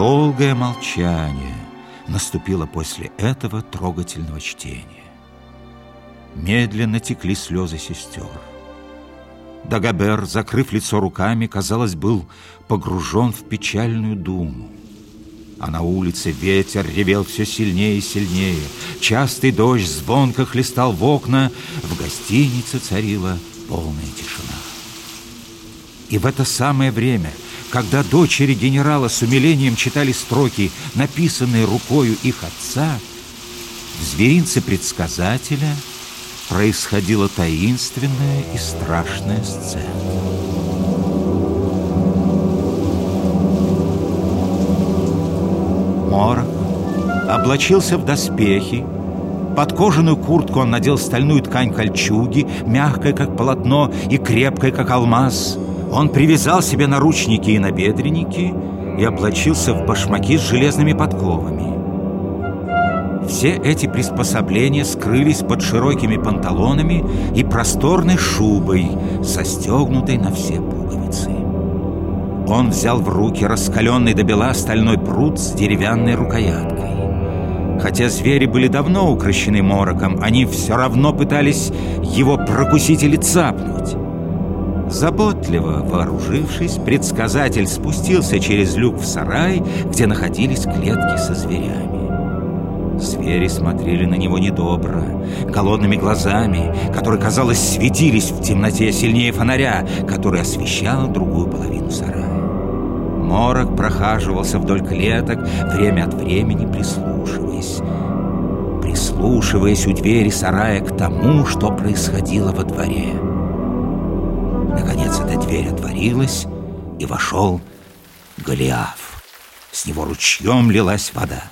Долгое молчание наступило после этого трогательного чтения. Медленно текли слезы сестер. Дагобер, закрыв лицо руками, казалось, был погружен в печальную думу. А на улице ветер ревел все сильнее и сильнее. Частый дождь звонко хлестал в окна. В гостинице царила полная тишина. И в это самое время, когда дочери генерала с умилением читали строки, написанные рукою их отца, в зверинце предсказателя происходила таинственная и страшная сцена. Морок облачился в доспехи, под кожаную куртку он надел стальную ткань кольчуги, мягкая, как полотно, и крепкая, как алмаз. Он привязал себе наручники и набедренники и облачился в башмаки с железными подковами. Все эти приспособления скрылись под широкими панталонами и просторной шубой, застегнутой на все пуговицы. Он взял в руки раскаленный до бела стальной пруд с деревянной рукояткой. Хотя звери были давно укращены мороком, они все равно пытались его прокусить или цапнуть. Заботливо вооружившись, предсказатель спустился через люк в сарай, где находились клетки со зверями. Звери смотрели на него недобро, голодными глазами, которые, казалось, светились в темноте сильнее фонаря, который освещал другую половину сарая. Морок прохаживался вдоль клеток, время от времени прислушиваясь. Прислушиваясь у двери сарая к тому, что происходило во дворе. Наконец эта дверь отворилась, и вошел Голиаф. С него ручьем лилась вода.